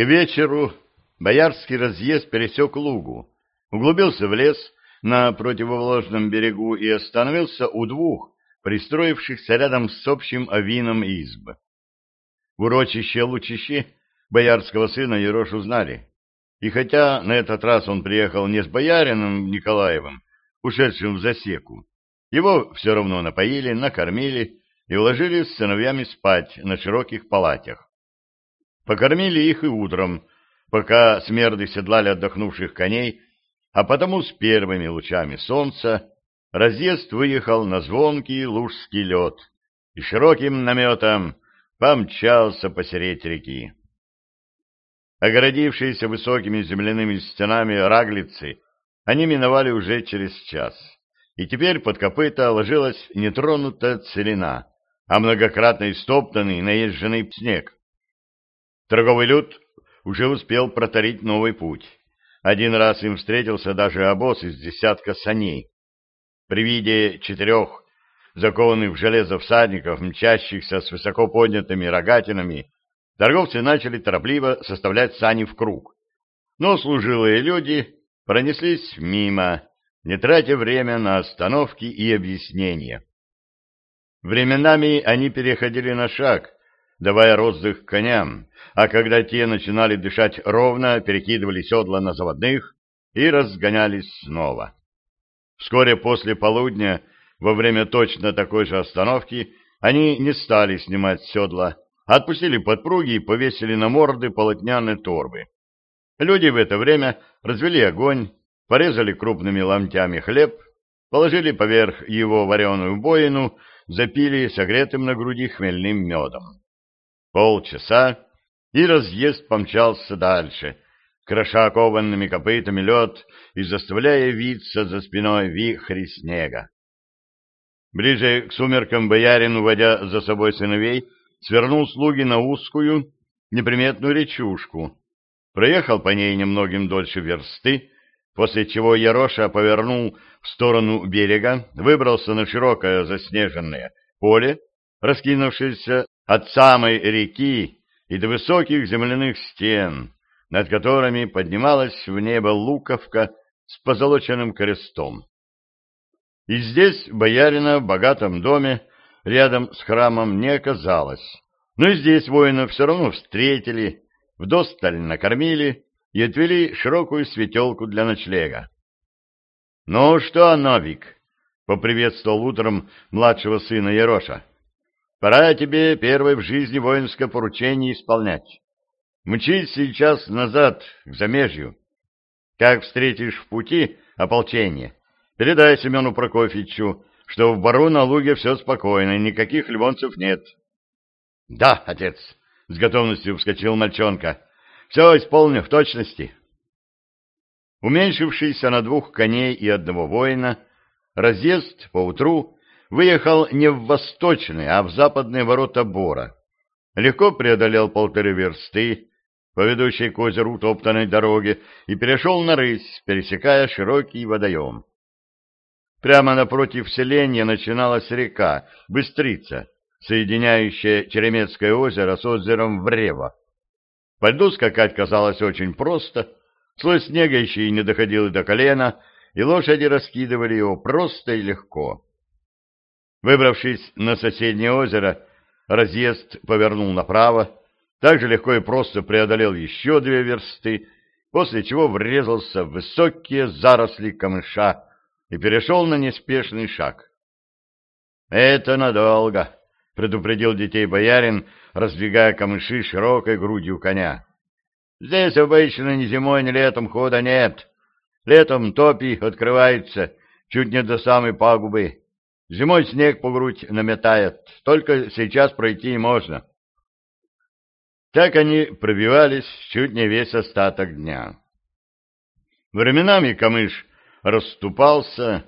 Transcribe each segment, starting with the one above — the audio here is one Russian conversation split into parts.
К вечеру боярский разъезд пересек лугу, углубился в лес на противоположном берегу и остановился у двух пристроившихся рядом с общим авином изб. В урочище Лучищи боярского сына Ерош узнали, и хотя на этот раз он приехал не с боярином Николаевым, ушедшим в засеку, его все равно напоили, накормили и уложили с сыновьями спать на широких палатях. Покормили их и утром, пока смерды седлали отдохнувших коней, а потому с первыми лучами солнца разъезд выехал на звонкий лужский лед и широким наметом помчался посереть реки. Огородившиеся высокими земляными стенами раглицы, они миновали уже через час, и теперь под копыта ложилась нетронутая целина, а многократно истоптанный наезженный снег. Торговый люд уже успел протарить новый путь. Один раз им встретился даже обоз из десятка саней. При виде четырех закованных в железо всадников, мчащихся с высоко поднятыми рогатинами, торговцы начали торопливо составлять сани в круг. Но служилые люди пронеслись мимо, не тратя время на остановки и объяснения. Временами они переходили на шаг, давая роздых коням, а когда те начинали дышать ровно, перекидывали седла на заводных и разгонялись снова. Вскоре после полудня, во время точно такой же остановки, они не стали снимать седла, отпустили подпруги и повесили на морды полотняные торбы. Люди в это время развели огонь, порезали крупными ломтями хлеб, положили поверх его вареную боину, запили согретым на груди хмельным медом. Полчаса, и разъезд помчался дальше, кроша кованными копытами лед и заставляя виться за спиной вихри снега. Ближе к сумеркам боярин, уводя за собой сыновей, свернул слуги на узкую, неприметную речушку, проехал по ней немногим дольше версты, после чего Яроша повернул в сторону берега, выбрался на широкое заснеженное поле, раскинувшееся от самой реки и до высоких земляных стен, над которыми поднималась в небо луковка с позолоченным крестом. И здесь боярина в богатом доме рядом с храмом не оказалось, но и здесь воинов все равно встретили, вдосталь накормили и отвели широкую светелку для ночлега. — Ну что, Новик? — поприветствовал утром младшего сына Ероша. Пора тебе первое в жизни воинское поручение исполнять. Мчись сейчас назад, к замежью. Как встретишь в пути ополчение, передай Семену Прокофьевичу, что в бару на луге все спокойно, никаких ливонцев нет. — Да, отец, — с готовностью вскочил мальчонка. — Все исполню в точности. Уменьшившийся на двух коней и одного воина, разъезд поутру выехал не в восточные, а в западные ворота Бора. Легко преодолел полторы версты по ведущей к озеру утоптанной дороге и перешел на рысь, пересекая широкий водоем. Прямо напротив селения начиналась река Быстрица, соединяющая Черемецкое озеро с озером Врева. По льду скакать казалось очень просто, слой снега еще и не доходил до колена, и лошади раскидывали его просто и легко. Выбравшись на соседнее озеро, разъезд повернул направо, так же легко и просто преодолел еще две версты, после чего врезался в высокие заросли камыша и перешел на неспешный шаг. «Это надолго», — предупредил детей боярин, раздвигая камыши широкой грудью коня. «Здесь обычно ни зимой, ни летом хода нет. Летом топи открываются чуть не до самой пагубы, Зимой снег по грудь наметает, только сейчас пройти можно. Так они пробивались чуть не весь остаток дня. Временами камыш расступался,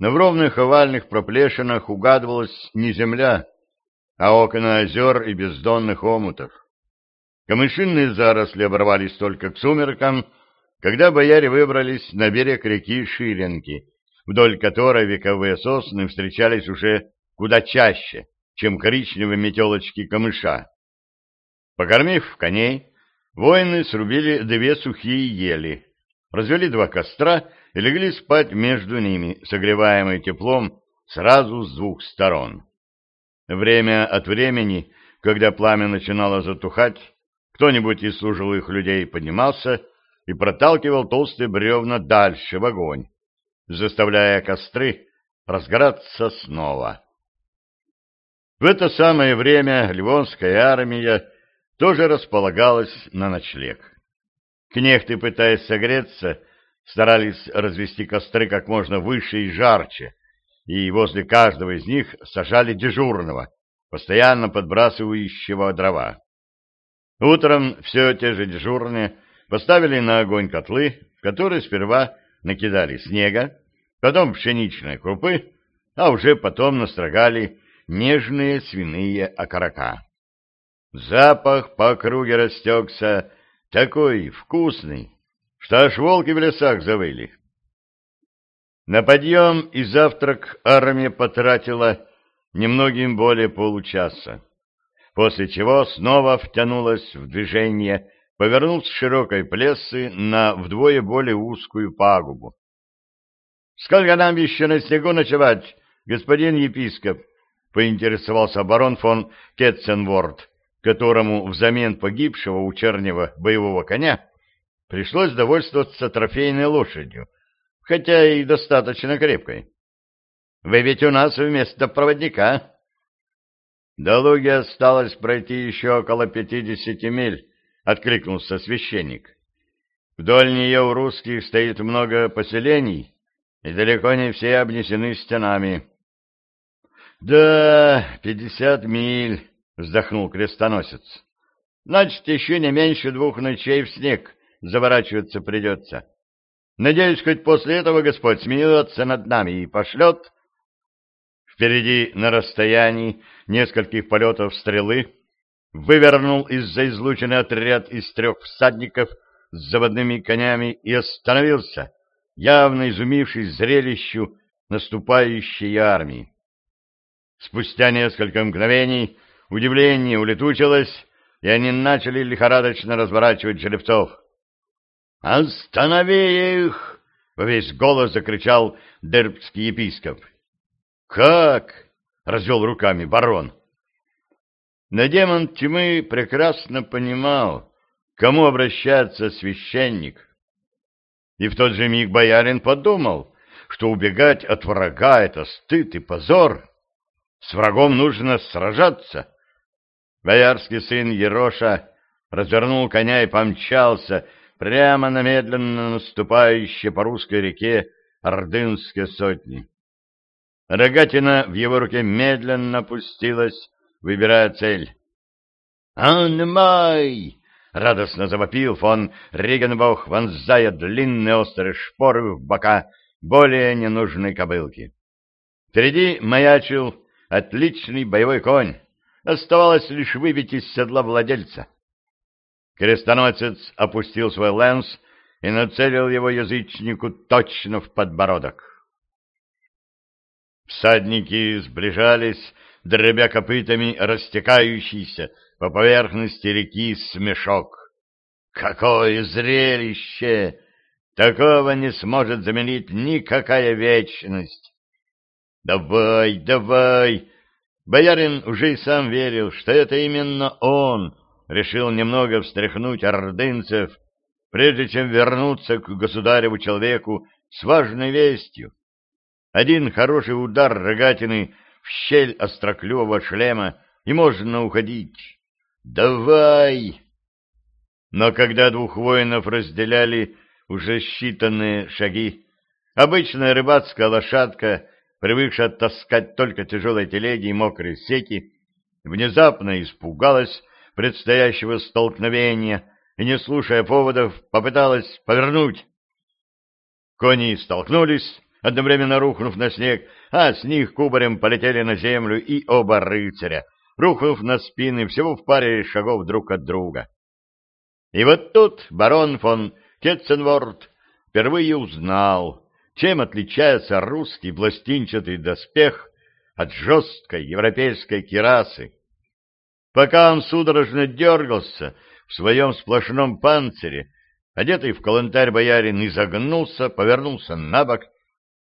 но в ровных овальных проплешинах угадывалась не земля, а окна озер и бездонных омутов. Камышинные заросли оборвались только к сумеркам, когда бояре выбрались на берег реки Ширенки, вдоль которой вековые сосны встречались уже куда чаще, чем коричневые метелочки камыша. Покормив коней, воины срубили две сухие ели, развели два костра и легли спать между ними, согреваемые теплом сразу с двух сторон. Время от времени, когда пламя начинало затухать, кто-нибудь из служилых людей поднимался и проталкивал толстые бревна дальше в огонь, заставляя костры разгораться снова. В это самое время Ливонская армия тоже располагалась на ночлег. Кнехты, пытаясь согреться, старались развести костры как можно выше и жарче, и возле каждого из них сажали дежурного, постоянно подбрасывающего дрова. Утром все те же дежурные поставили на огонь котлы, в которые сперва накидали снега, потом пшеничной крупы, а уже потом настрогали нежные свиные окорока. Запах по округе растекся, такой вкусный, что аж волки в лесах завыли. На подъем и завтрак армия потратила немногим более получаса, после чего снова втянулась в движение, повернув с широкой плесы на вдвое более узкую пагубу. — Сколько нам еще на снегу ночевать, господин епископ? — поинтересовался барон фон Кетценворд, которому взамен погибшего у чернего боевого коня пришлось довольствоваться трофейной лошадью, хотя и достаточно крепкой. Вы ведь у нас вместо проводника. До Луги осталось пройти еще около пятидесяти миль, — откликнулся священник. Вдоль нее у русских стоит много поселений, и далеко не все обнесены стенами. — Да, пятьдесят миль, — вздохнул крестоносец. — Значит, еще не меньше двух ночей в снег заворачиваться придется. Надеюсь, хоть после этого Господь смеется над нами и пошлет... Впереди, на расстоянии нескольких полетов стрелы, вывернул из-за излученный отряд из трех всадников с заводными конями и остановился, явно изумившись зрелищу наступающей армии. Спустя несколько мгновений удивление улетучилось, и они начали лихорадочно разворачивать жеребцов. «Останови их!» — во весь голос закричал дербский епископ. «Как?» — развел руками барон. Но демон тьмы прекрасно понимал, кому обращается священник. И в тот же миг боярин подумал, что убегать от врага — это стыд и позор. С врагом нужно сражаться. Боярский сын Ероша развернул коня и помчался прямо на медленно наступающие по русской реке ордынские сотни. Рогатина в его руке медленно опустилась, выбирая цель. «Анмай!» — радостно завопил фон Ригенбах, вонзая длинные острые шпоры в бока более ненужной кобылки. Впереди маячил отличный боевой конь. Оставалось лишь выбить из седла владельца. Крестоносец опустил свой лэнс и нацелил его язычнику точно в подбородок. Всадники сближались, дробя копытами растекающийся по поверхности реки смешок. Какое зрелище! Такого не сможет заменить никакая вечность. Давай, давай! Боярин уже и сам верил, что это именно он решил немного встряхнуть ордынцев, прежде чем вернуться к государеву человеку с важной вестью. Один хороший удар рогатины в щель остроклювого шлема, и можно уходить. «Давай!» Но когда двух воинов разделяли уже считанные шаги, обычная рыбацкая лошадка, привыкшая таскать только тяжелые телеги и мокрые сети, внезапно испугалась предстоящего столкновения и, не слушая поводов, попыталась повернуть. Кони столкнулись, одновременно рухнув на снег, а с них кубарем полетели на землю и оба рыцаря, рухнув на спины всего в паре шагов друг от друга. И вот тут барон фон Кетценворд впервые узнал, чем отличается русский пластинчатый доспех от жесткой европейской кирасы. Пока он судорожно дергался в своем сплошном панцире, одетый в калантарь боярин изогнулся, повернулся на бок,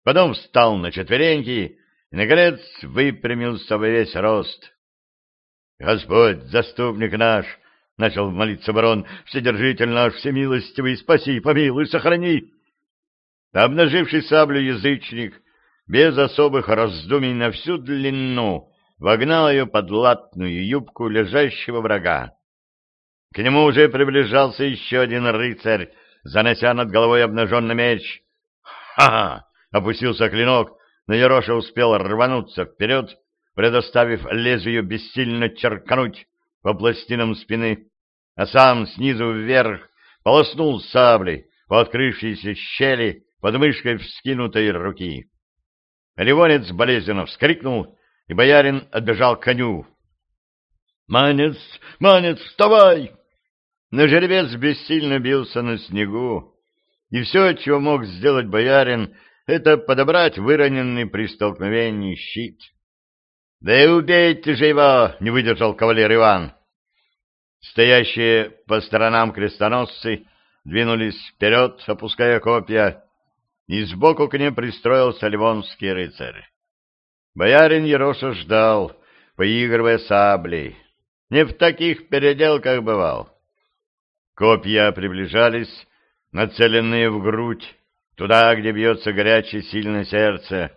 потом встал на четвереньки и, наконец, выпрямился во весь рост. — Господь, заступник наш! — начал молиться барон. — Вседержитель наш, всемилостивый, спаси, помилуй, сохрани! Обнаживший саблю язычник, без особых раздумий на всю длину, вогнал ее под латную юбку лежащего врага. К нему уже приближался еще один рыцарь, занося над головой обнаженный меч. «Ха-ха!» — опустился клинок, но Ероша успел рвануться вперед, предоставив лезвию бессильно черкануть по пластинам спины, а сам снизу вверх полоснул саблей по открывшейся щели под мышкой вскинутой руки. Ливонец болезненно вскрикнул, и боярин отбежал к коню. «Манец! Манец, вставай!» Но жеребец бессильно бился на снегу, и все, чего мог сделать боярин, это подобрать выроненный при столкновении щит. «Да и убейте же его!» — не выдержал кавалер Иван. Стоящие по сторонам крестоносцы двинулись вперед, опуская копья, и сбоку к ним пристроился ливонский рыцарь. Боярин Ероша ждал, поигрывая саблей. Не в таких переделках бывал. Копья приближались, нацеленные в грудь, туда, где бьется горячее сильное сердце.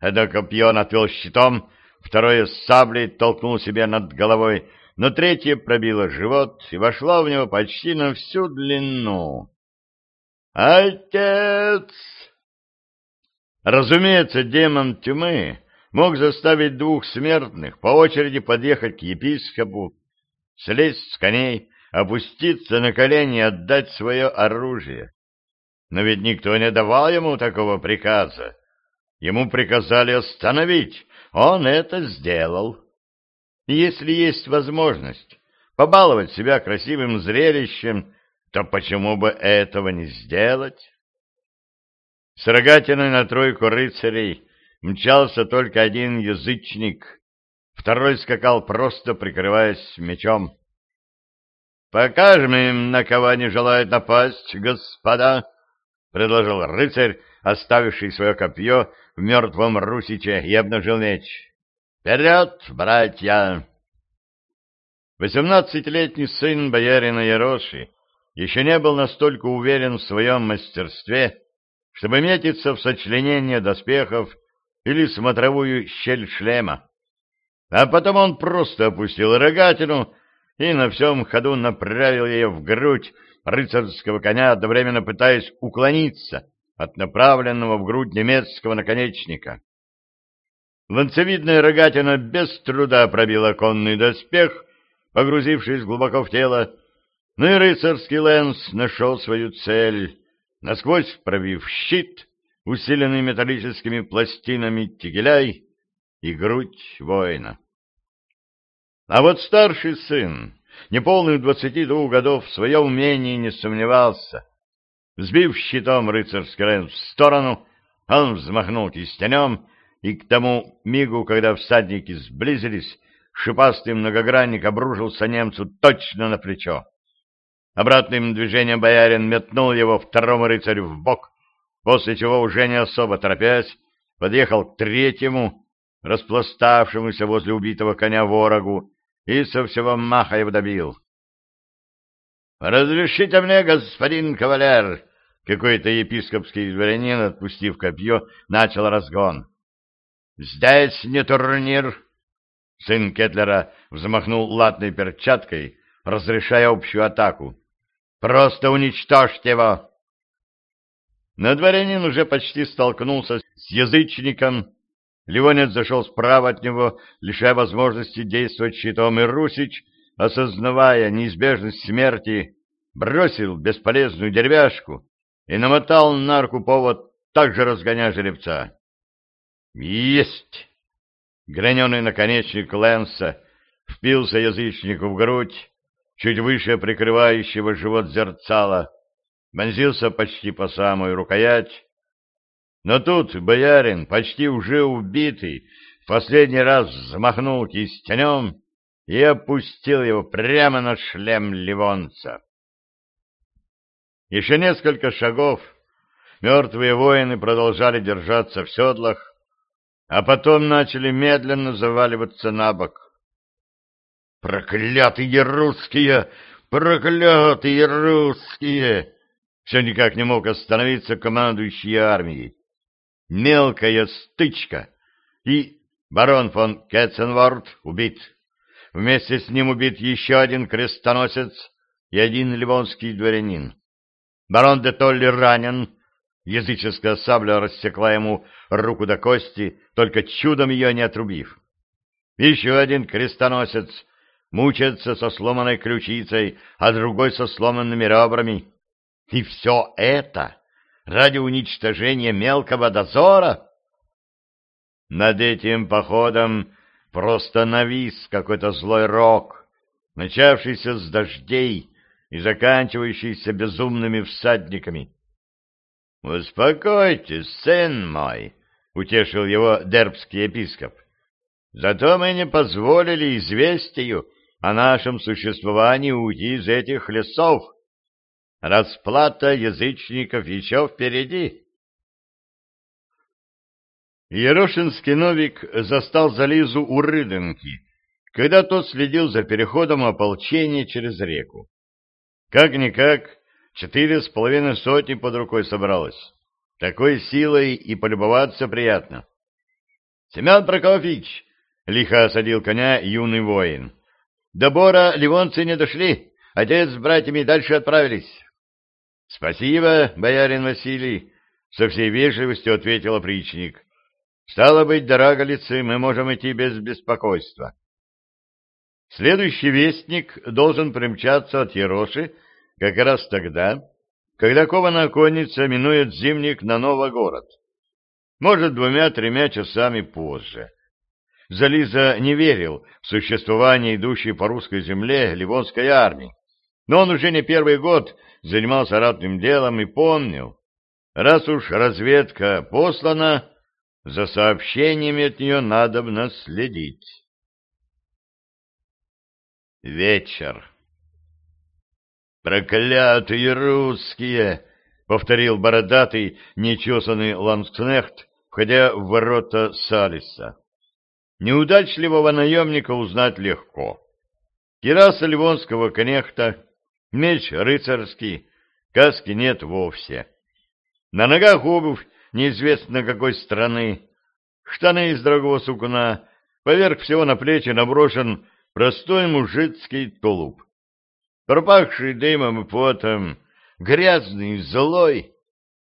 Копье он отвел щитом, второе с саблей толкнул себе над головой, но третье пробило живот и вошло в него почти на всю длину. «Отец!» Разумеется, демон тьмы мог заставить двух смертных по очереди подъехать к епископу слезть с коней, опуститься на колени и отдать свое оружие. Но ведь никто не давал ему такого приказа. Ему приказали остановить, он это сделал. Если есть возможность побаловать себя красивым зрелищем, то почему бы этого не сделать? С рогатиной на тройку рыцарей мчался только один язычник, Второй скакал просто, прикрываясь мечом. — Покажем им, на кого они желают напасть, господа, — предложил рыцарь, оставивший свое копье в мертвом русиче, и обнажил меч. — Вперед, братья! Восемнадцатилетний сын боярина Яроши еще не был настолько уверен в своем мастерстве, чтобы метиться в сочленение доспехов или смотровую щель шлема. А потом он просто опустил рогатину и на всем ходу направил ее в грудь рыцарского коня, одновременно пытаясь уклониться от направленного в грудь немецкого наконечника. Ланцевидная рогатина без труда пробила конный доспех, погрузившись глубоко в тело, но и рыцарский лэнс нашел свою цель, насквозь пробив щит, усиленный металлическими пластинами тигеляй, и грудь воина. А вот старший сын, неполных двадцати двух годов, в своем умении не сомневался. Сбив щитом рыцарский рен в сторону, он взмахнул кистенем, и к тому мигу, когда всадники сблизились, шипастый многогранник обрушился немцу точно на плечо. Обратным движением боярин метнул его второму рыцарю в бок, после чего, уже не особо торопясь, подъехал к третьему, распластавшемуся возле убитого коня ворогу, и со всего маха его добил. «Разрешите мне, господин кавалер!» Какой-то епископский дворянин, отпустив копье, начал разгон. «Здесь не турнир!» Сын Кетлера взмахнул латной перчаткой, разрешая общую атаку. «Просто уничтожьте его!» Но дворянин уже почти столкнулся с язычником, Ливонец зашел справа от него, лишая возможности действовать щитом, и Русич, осознавая неизбежность смерти, бросил бесполезную деревяшку и намотал на руку повод, также разгоняя жеребца. «Есть!» Граненый наконечник Лэнса впился язычнику в грудь, чуть выше прикрывающего живот зерцала, вонзился почти по самую рукоять, но тут боярин, почти уже убитый, в последний раз взмахнул кистенем и опустил его прямо на шлем ливонца. Еще несколько шагов мертвые воины продолжали держаться в седлах, а потом начали медленно заваливаться на бок. «Проклятые русские! Проклятые русские!» Все никак не мог остановиться командующий армией. Мелкая стычка, и барон фон Кетценворд убит. Вместе с ним убит еще один крестоносец и один ливонский дворянин. Барон де Толли ранен, языческая сабля рассекла ему руку до кости, только чудом ее не отрубив. Еще один крестоносец мучается со сломанной ключицей, а другой со сломанными ребрами. И все это ради уничтожения мелкого дозора? Над этим походом просто навис какой-то злой рок, начавшийся с дождей и заканчивающийся безумными всадниками. — Успокойтесь, сын мой, — утешил его дербский епископ. — Зато мы не позволили известию о нашем существовании уйти из этих лесов. Расплата язычников еще впереди. Ерошинский Новик застал Зализу у Рыденки, когда тот следил за переходом ополчения через реку. Как-никак, четыре с половиной сотни под рукой собралось. Такой силой и полюбоваться приятно. — Семен Прокофьевич! — лихо осадил коня юный воин. — До Бора ливонцы не дошли, отец с братьями дальше отправились. — Спасибо, боярин Василий! — со всей вежливостью ответил опричник. Стало быть, до Раголицы мы можем идти без беспокойства. Следующий вестник должен примчаться от Ероши как раз тогда, когда кованая конница минует зимник на Новогород. Может, двумя-тремя часами позже. Зализа не верил в существование идущей по русской земле Ливонской армии, но он уже не первый год занимался ратным делом и помнил, раз уж разведка послана, за сообщениями от нее надо следить. Вечер. «Проклятые русские!» — повторил бородатый, нечесанный ланскнехт, входя в ворота Салиса. Неудачливого наемника узнать легко. Кираса ливонского конехта, меч рыцарский, каски нет вовсе. На ногах обувь неизвестно какой страны, штаны из дорогого сукна, поверх всего на плечи наброшен простой мужицкий тулуп. Пропахший дымом и потом, грязный, злой.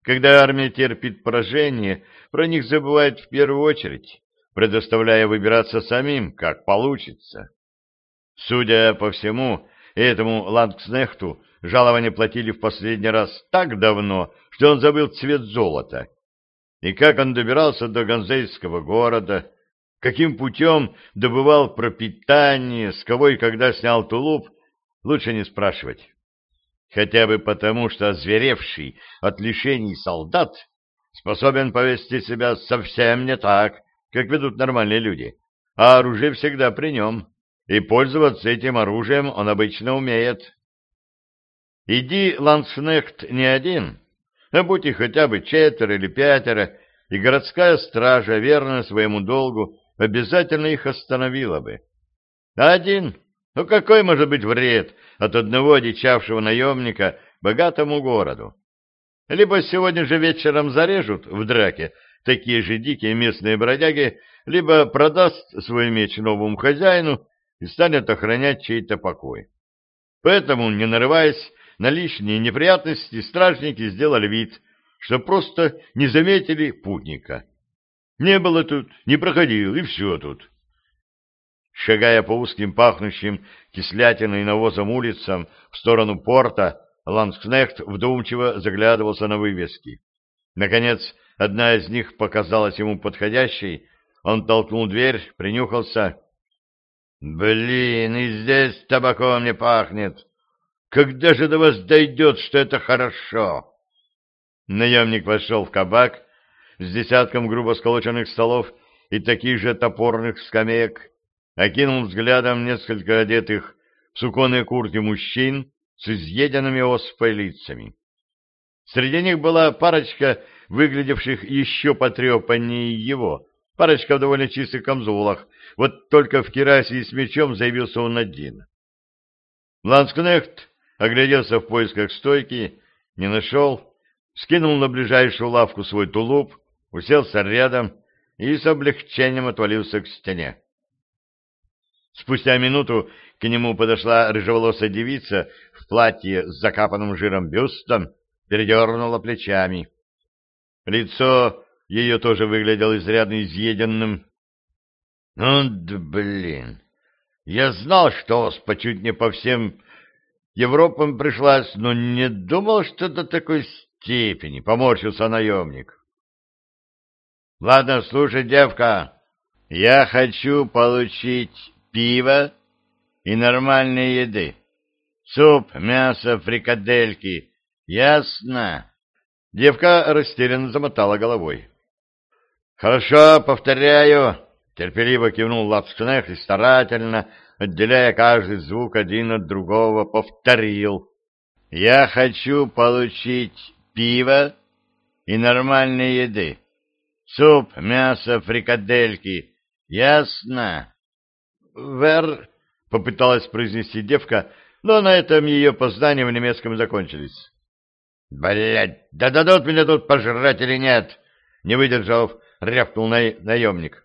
Когда армия терпит поражение, про них забывает в первую очередь, предоставляя выбираться самим, как получится. Судя по всему, этому Ландкснехту жалование платили в последний раз так давно, что он забыл цвет золота и как он добирался до Ганзейского города, каким путем добывал пропитание, с кого и когда снял тулуп, лучше не спрашивать. Хотя бы потому, что озверевший от лишений солдат способен повести себя совсем не так, как ведут нормальные люди, а оружие всегда при нем, и пользоваться этим оружием он обычно умеет. Иди, ландшнехт, не один, а будь их хотя бы четверо или пятеро, и городская стража, верная своему долгу, обязательно их остановила бы. А один? Ну какой может быть вред от одного одичавшего наемника богатому городу? Либо сегодня же вечером зарежут в драке такие же дикие местные бродяги, либо продаст свой меч новому хозяину и станет охранять чей-то покой. Поэтому, не нарываясь на лишние неприятности стражники сделали вид, что просто не заметили путника. Не было тут, не проходил, и все тут. Шагая по узким пахнущим кислятиной навозом улицам в сторону порта, Ланскнехт вдумчиво заглядывался на вывески. Наконец, одна из них показалась ему подходящей, он толкнул дверь, принюхался. «Блин, и здесь табаком не пахнет!» Когда же до вас дойдет, что это хорошо? Наемник вошел в кабак с десятком грубо сколоченных столов и таких же топорных скамеек, окинул взглядом несколько одетых в суконные куртки мужчин с изъеденными оспой лицами. Среди них была парочка, выглядевших еще потрепаннее его, парочка в довольно чистых камзолах, вот только в керасе и с мечом заявился он один. Ланскнехт огляделся в поисках стойки, не нашел, скинул на ближайшую лавку свой тулуп, уселся рядом и с облегчением отвалился к стене. Спустя минуту к нему подошла рыжеволосая девица в платье с закапанным жиром бюстом, передернула плечами. Лицо ее тоже выглядело изрядно изъеденным. — Ну, да блин! Я знал, что оспа чуть не по всем Европам пришлась, но не думал, что до такой степени, — поморщился наемник. — Ладно, слушай, девка, я хочу получить пиво и нормальной еды. Суп, мясо, фрикадельки. Ясно? Девка растерянно замотала головой. — Хорошо, повторяю, — терпеливо кивнул Лапскнех и старательно, отделяя каждый звук один от другого, повторил. — Я хочу получить пиво и нормальной еды. Суп, мясо, фрикадельки. Ясно? — Вер... — попыталась произнести девка, но на этом ее познания в немецком закончились. Блядь, да дадут меня тут пожрать или нет? Не выдержав, рявкнул на... наемник.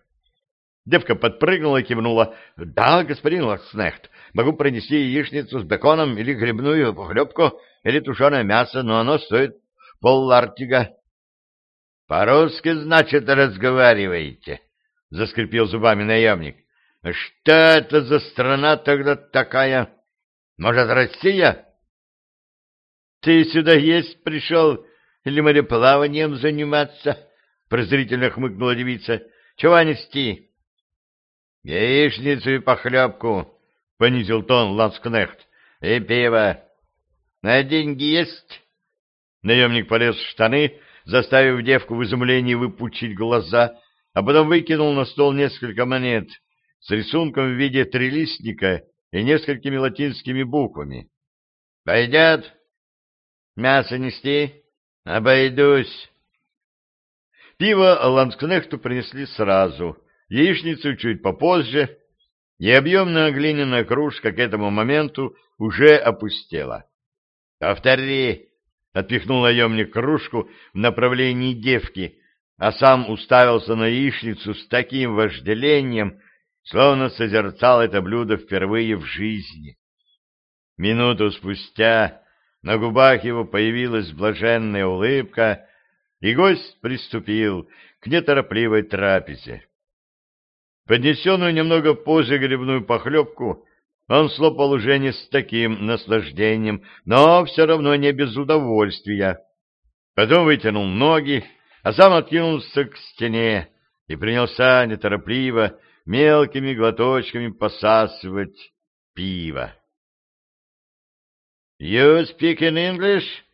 Девка подпрыгнула и кивнула. Да, господин Лакснехт, могу принести яичницу с беконом или грибную похлебку, или тушеное мясо, но оно стоит поллартига. По-русски, значит, разговариваете, заскрипел зубами наемник. Что это за страна тогда такая? Может, Россия? — Ты сюда есть пришел или мореплаванием заниматься? — презрительно хмыкнула девица. — Чего нести? — Яичницу и похлебку, — понизил тон Ланскнехт. — И пиво. — На деньги есть? Наемник полез в штаны, заставив девку в изумлении выпучить глаза, а потом выкинул на стол несколько монет с рисунком в виде трилистника и несколькими латинскими буквами. — Пойдет? Мясо нести? Обойдусь. Пиво Ланскнехту принесли сразу, яичницу чуть попозже, и объемная глиняная кружка к этому моменту уже опустела. «Повтори!» — отпихнул наемник кружку в направлении девки, а сам уставился на яичницу с таким вожделением, словно созерцал это блюдо впервые в жизни. Минуту спустя на губах его появилась блаженная улыбка, и гость приступил к неторопливой трапезе. Поднесенную немного позже грибную похлебку он слопал уже не с таким наслаждением, но все равно не без удовольствия. Потом вытянул ноги, а сам откинулся к стене и принялся неторопливо мелкими глоточками посасывать пиво. «You speak in English?» —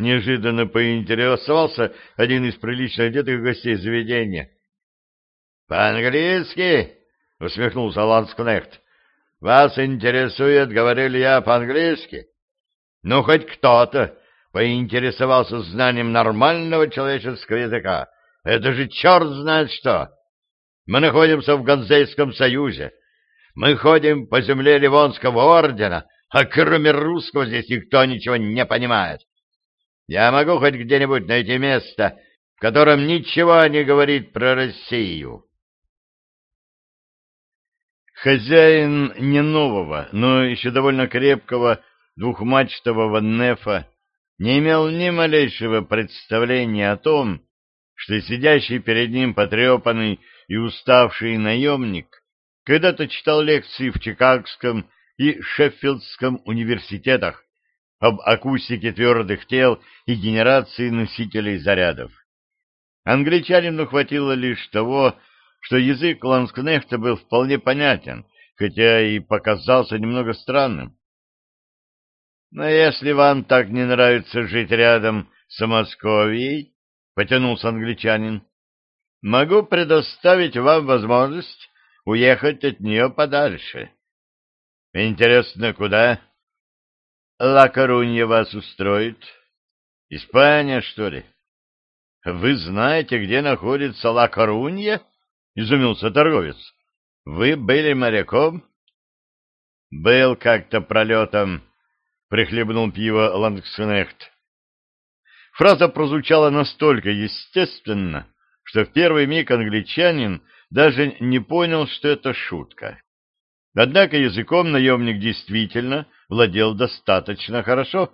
неожиданно поинтересовался один из прилично одетых гостей заведения. «По-английски?» — усмехнулся Ланскнехт. «Вас интересует, говорили я по-английски? Ну, хоть кто-то поинтересовался знанием нормального человеческого языка. Это же черт знает что! Мы находимся в Ганзейском союзе. Мы ходим по земле Ливонского ордена, а кроме русского здесь никто ничего не понимает. Я могу хоть где-нибудь найти место, в котором ничего не говорит про Россию. Хозяин не нового, но еще довольно крепкого двухмачтового нефа не имел ни малейшего представления о том, что сидящий перед ним потрепанный и уставший наемник когда-то читал лекции в Чикагском и Шеффилдском университетах об акустике твердых тел и генерации носителей зарядов. Англичанину хватило лишь того, что язык Ланскнехта был вполне понятен, хотя и показался немного странным. «Но если вам так не нравится жить рядом с Московией, — потянулся англичанин, — могу предоставить вам возможность уехать от нее подальше. Интересно, куда? Ла Корунья вас устроит? Испания, что ли? Вы знаете, где находится Ла Корунья? Изумился торговец. Вы были моряком? Был как-то пролетом, прихлебнул пиво Лангскнехт. Фраза прозвучала настолько естественно, что в первый миг англичанин даже не понял, что это шутка. Однако языком наемник действительно владел достаточно хорошо.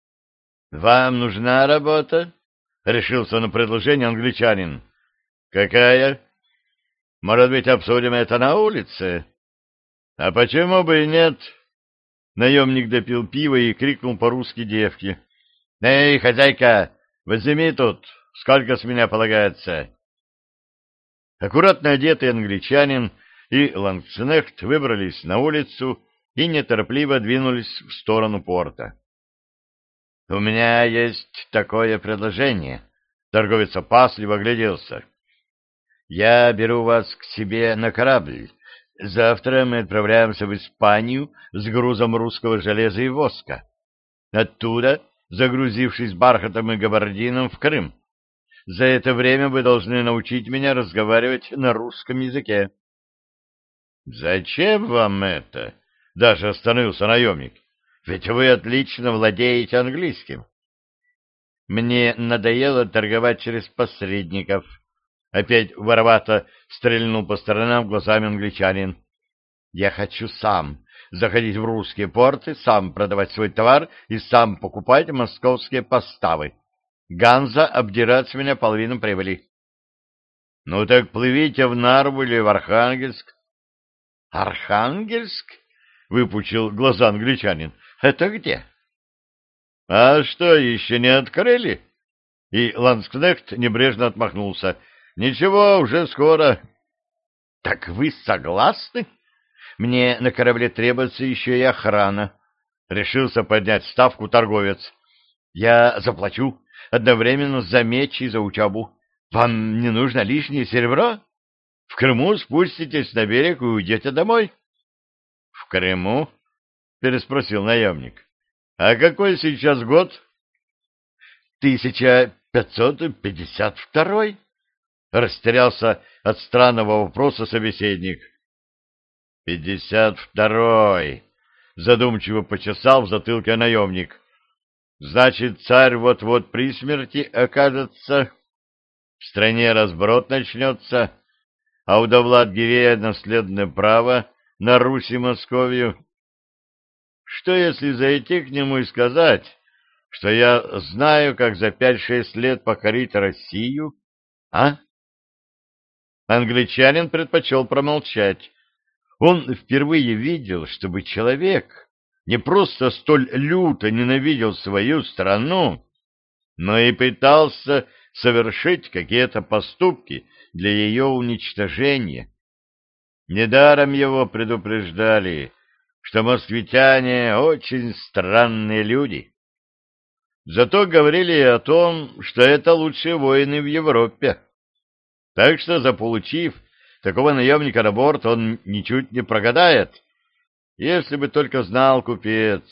— Вам нужна работа? — решился на предложение англичанин. — Какая? — Может быть, обсудим это на улице? — А почему бы и нет? Наемник допил пиво и крикнул по-русски девке. — Эй, хозяйка, возьми тут, сколько с меня полагается? Аккуратно одетый англичанин и Лангцнехт выбрались на улицу и неторопливо двинулись в сторону порта. — У меня есть такое предложение. Торговец опасливо огляделся. — Я беру вас к себе на корабль. Завтра мы отправляемся в Испанию с грузом русского железа и воска. Оттуда, загрузившись бархатом и габардином, в Крым. За это время вы должны научить меня разговаривать на русском языке. — Зачем вам это? — даже остановился наемник. — Ведь вы отлично владеете английским. — Мне надоело торговать через посредников. Опять воровато стрельнул по сторонам глазами англичанин. — Я хочу сам заходить в русские порты, сам продавать свой товар и сам покупать московские поставы. Ганза обдирает с меня половину прибыли. — Ну так плывите в Нарву или в Архангельск. — Архангельск? — выпучил глаза англичанин. — Это где? — А что, еще не открыли? И Ланскнехт небрежно отмахнулся. — Ничего, уже скоро. — Так вы согласны? Мне на корабле требуется еще и охрана. Решился поднять ставку торговец. — Я заплачу одновременно за меч и за учебу. Вам не нужно лишнее серебро? В Крыму спуститесь на берег и уйдете домой. — В Крыму? — переспросил наемник. — А какой сейчас год? — Тысяча пятьсот пятьдесят второй. Растерялся от странного вопроса собеседник. — Пятьдесят второй. Задумчиво почесал в затылке наемник. Значит, царь вот-вот при смерти окажется, в стране разброд начнется, а у Довлад Гирея наследное право на Русь и Московию. Что, если зайти к нему и сказать, что я знаю, как за пять-шесть лет покорить Россию, а? Англичанин предпочел промолчать. Он впервые видел, чтобы человек не просто столь люто ненавидел свою страну, но и пытался совершить какие-то поступки для ее уничтожения. Недаром его предупреждали, что москвитяне очень странные люди. Зато говорили о том, что это лучшие воины в Европе. Так что, заполучив такого наемника на борт, он ничуть не прогадает, если бы только знал купец,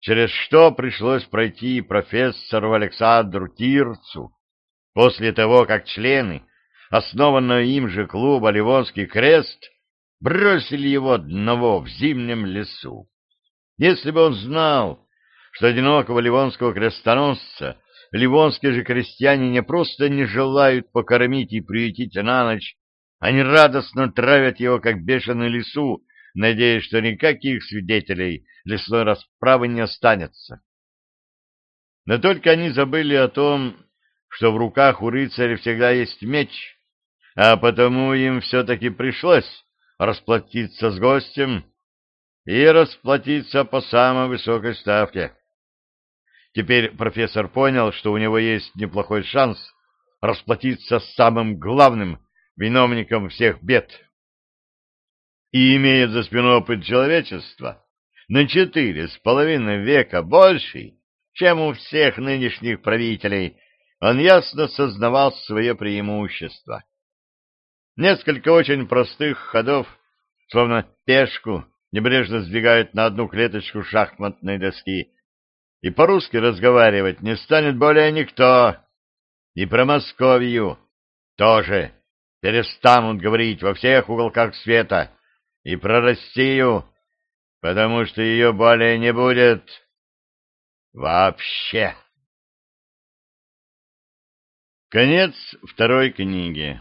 через что пришлось пройти профессору Александру Тирцу после того, как члены основанного им же клуба «Ливонский крест» бросили его одного в зимнем лесу. Если бы он знал, что одинокого ливонского крестоносца ливонские же крестьяне не просто не желают покормить и приютить на ночь, они радостно травят его, как бешеный лесу, надеясь, что никаких свидетелей лесной расправы не останется. Но только они забыли о том, что в руках у рыцаря всегда есть меч, а потому им все-таки пришлось расплатиться с гостем и расплатиться по самой высокой ставке. Теперь профессор понял, что у него есть неплохой шанс расплатиться с самым главным виновником всех бед и имеет за спиной опыт человечества на четыре с половиной века больший, чем у всех нынешних правителей, он ясно сознавал свое преимущество. Несколько очень простых ходов, словно пешку, небрежно сдвигают на одну клеточку шахматной доски, и по-русски разговаривать не станет более никто. И про Московию тоже перестанут говорить во всех уголках света, и про Россию, потому что ее более не будет вообще. Конец второй книги.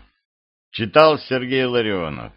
Читал Сергей Ларионов.